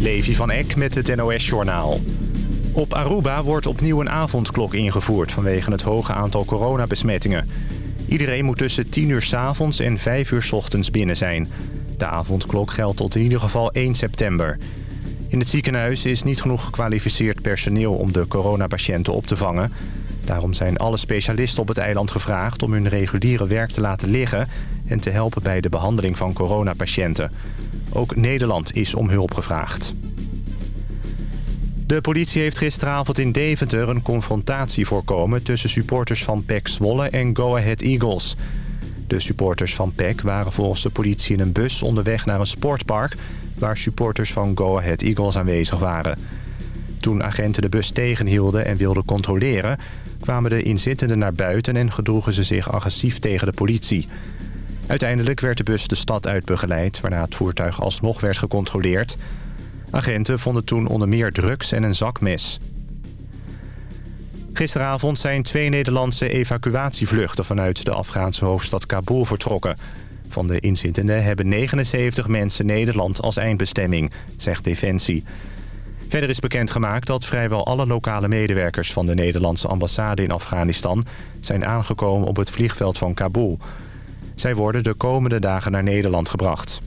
Levi van Eck met het NOS-journaal. Op Aruba wordt opnieuw een avondklok ingevoerd vanwege het hoge aantal coronabesmettingen. Iedereen moet tussen 10 uur s avonds en 5 uur s ochtends binnen zijn. De avondklok geldt tot in ieder geval 1 september. In het ziekenhuis is niet genoeg gekwalificeerd personeel om de coronapatiënten op te vangen. Daarom zijn alle specialisten op het eiland gevraagd om hun reguliere werk te laten liggen... en te helpen bij de behandeling van coronapatiënten. Ook Nederland is om hulp gevraagd. De politie heeft gisteravond in Deventer een confrontatie voorkomen... tussen supporters van PEC Zwolle en Go Ahead Eagles. De supporters van PEC waren volgens de politie in een bus onderweg naar een sportpark... waar supporters van Go Ahead Eagles aanwezig waren. Toen agenten de bus tegenhielden en wilden controleren... kwamen de inzittenden naar buiten en gedroegen ze zich agressief tegen de politie... Uiteindelijk werd de bus de stad uit begeleid... waarna het voertuig alsnog werd gecontroleerd. Agenten vonden toen onder meer drugs en een zakmes. Gisteravond zijn twee Nederlandse evacuatievluchten... vanuit de Afghaanse hoofdstad Kabul vertrokken. Van de inzittenden hebben 79 mensen Nederland als eindbestemming, zegt Defensie. Verder is bekendgemaakt dat vrijwel alle lokale medewerkers... van de Nederlandse ambassade in Afghanistan... zijn aangekomen op het vliegveld van Kabul... Zij worden de komende dagen naar Nederland gebracht.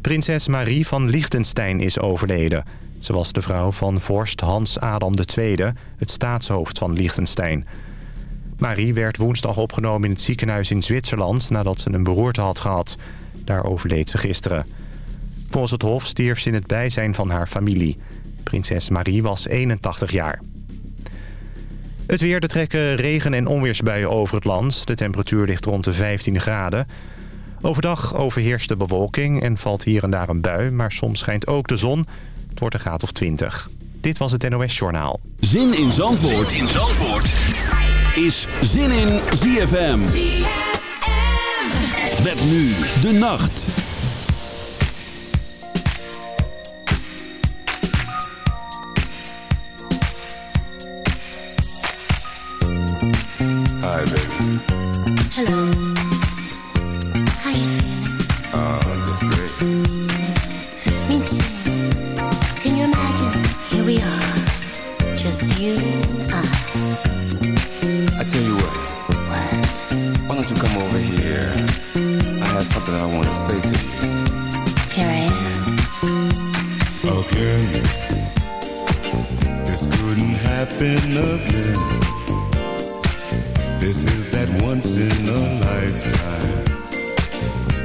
Prinses Marie van Liechtenstein is overleden. Ze was de vrouw van vorst Hans Adam II, het staatshoofd van Liechtenstein. Marie werd woensdag opgenomen in het ziekenhuis in Zwitserland... nadat ze een beroerte had gehad. Daar overleed ze gisteren. Volgens het hof stierf ze in het bijzijn van haar familie. Prinses Marie was 81 jaar. Het weer, er trekken regen- en onweersbuien over het land. De temperatuur ligt rond de 15 graden. Overdag overheerst de bewolking en valt hier en daar een bui... maar soms schijnt ook de zon. Het wordt een graad of 20. Dit was het NOS Journaal. Zin in Zandvoort, zin in Zandvoort. is Zin in ZFM. ZFM. Met nu de nacht. Hi, baby. Hello. How you feeling? Uh, just great. Me too. Can you imagine? Here we are, just you and I. I tell you what. What? Why don't you come over here? I have something I want to say to you. Here I am. Again. This couldn't happen again. In a lifetime.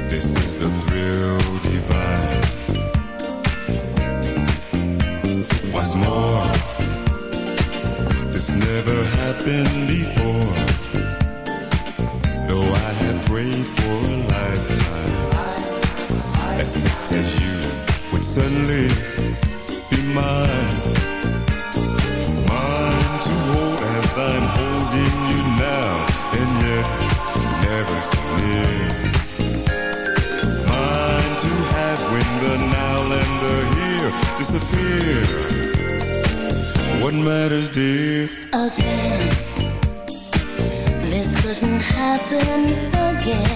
This is the thrill divine. What's more, this never happened before. Matters, dear? Again. This couldn't happen again.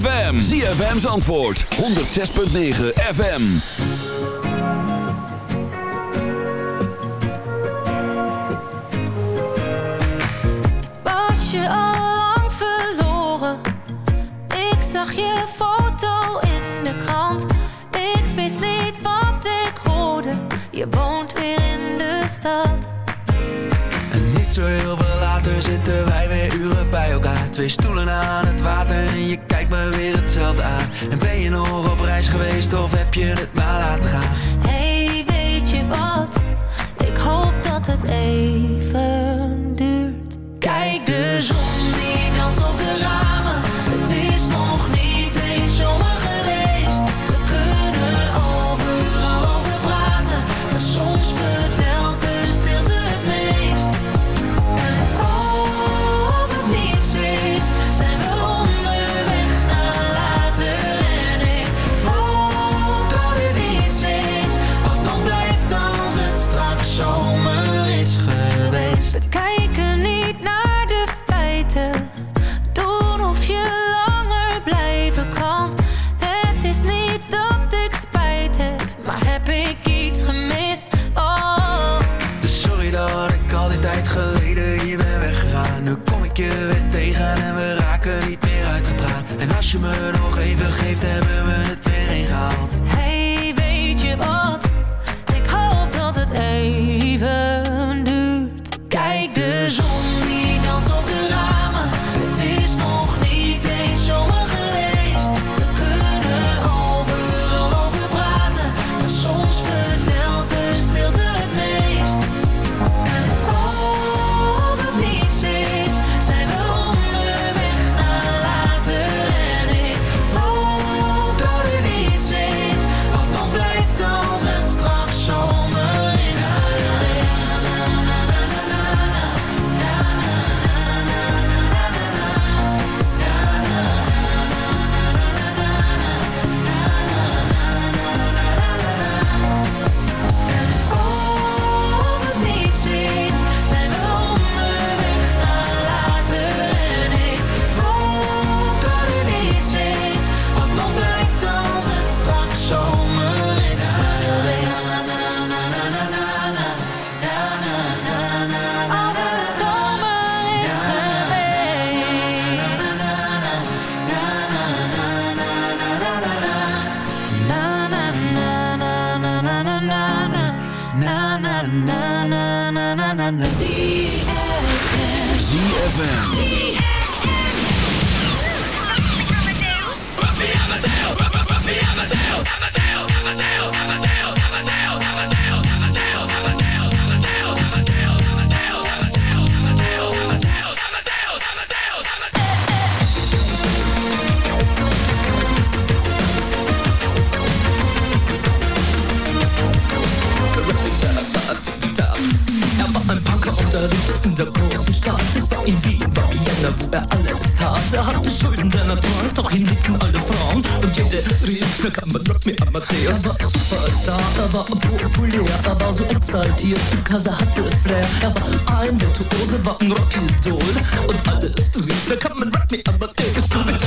Die ZFM's antwoord. 106.9 FM. Was je al lang verloren. Ik zag je foto in de krant. Ik wist niet wat ik hoorde. Je woont weer in de stad. En niet zo heel veel later zitten wij weer uren bij elkaar. Twee stoelen aan het water en je weer hetzelfde aan En ben je nog op reis geweest of heb je het maar laten gaan Hey, weet je wat? Ik hoop dat het even Matthäus. Er war Superstar, er war populär, er war so exaltiert, Kasa hatte Flair. Er war ein Virtuose, war ein Rockidol und alles rief, wer kann man Rap Me Amadeus? Du bist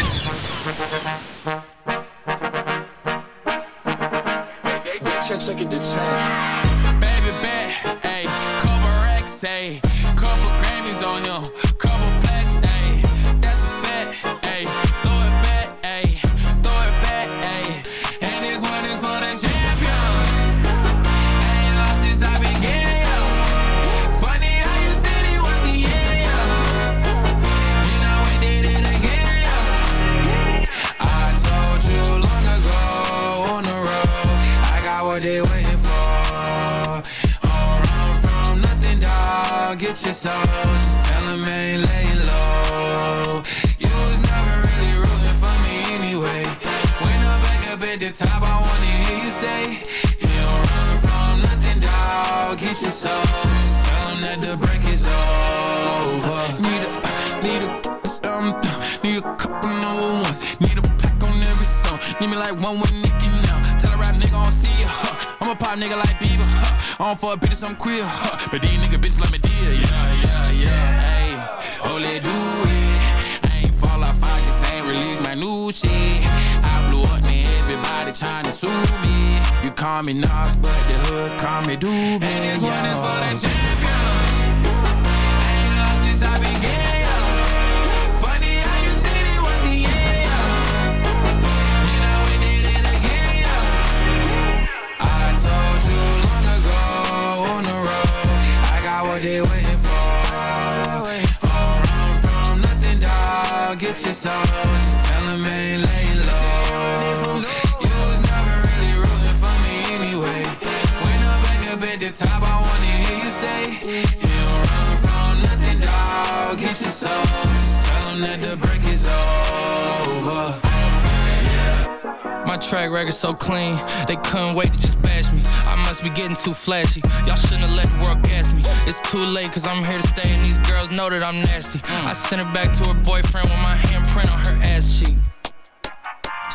Your soul, just tell 'em ain't laying low. You was never really rooting for me anyway. When I'm back up at the top, I wanna hear you say, You don't run from nothing, dog. Get your soul, just tell 'em that the break is over. Need a, need a, um, need a couple number ones. Need a pack on every song. Need me like one with Nicki now. Tell a rap nigga I don't see ya. Huh. I'm a pop nigga like Bieber. Huh. I don't fuck bitches, I'm queer. Huh. But these nigga bitches like me dear. Yeah, oh do it. I ain't fall off, I just ain't release my new shit. I blew up, man. Everybody tryna sue me. You call me Nas, but the hood call me Doobie. And this one is for the champion. Ain't lost since I began. yo. Funny how Get your soul, just tell 'em ain't laying low. You was never really rooting for me anyway. When I'm back up at the top, I wanna hear you say, You don't run from nothing, dog. Get your soul, just tell 'em that the break is over. My track record so clean, they couldn't wait to just bash me. I must be getting too flashy. Y'all shouldn't have let the world gas me. It's too late, cause I'm here to stay, and these girls know that I'm nasty. Mm. I sent her back to her boyfriend with my handprint on her ass cheek.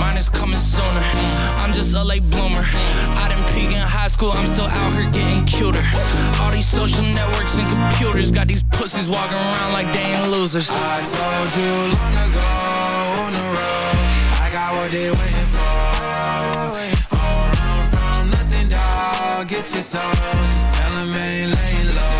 mine is coming sooner. I'm just a late bloomer. I didn't peak in high school, I'm still out here getting cuter. All these social networks and computers got these pussies walking around like they ain't losers. I told you long ago on the road, I got what they waiting for. Don't run from nothing, dog. Get your soul, just tell 'em ain't laying low.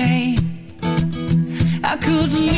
I couldn't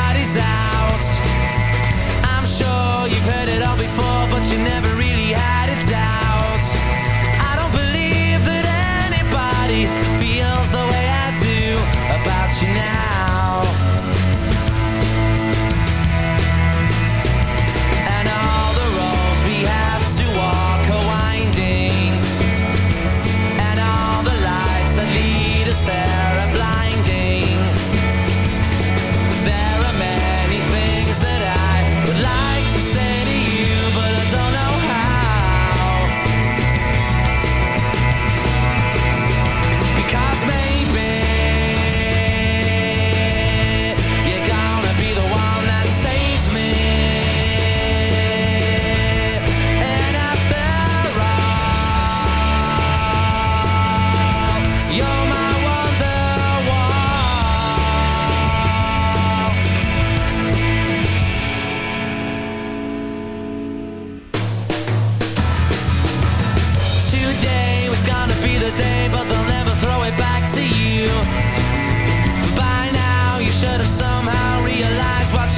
You've heard it all before, but you never really had a doubt.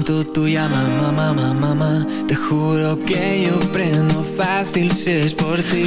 tanto tuya mamá, mamá, mamá. Te juro que yo prendo fácil si es por ti.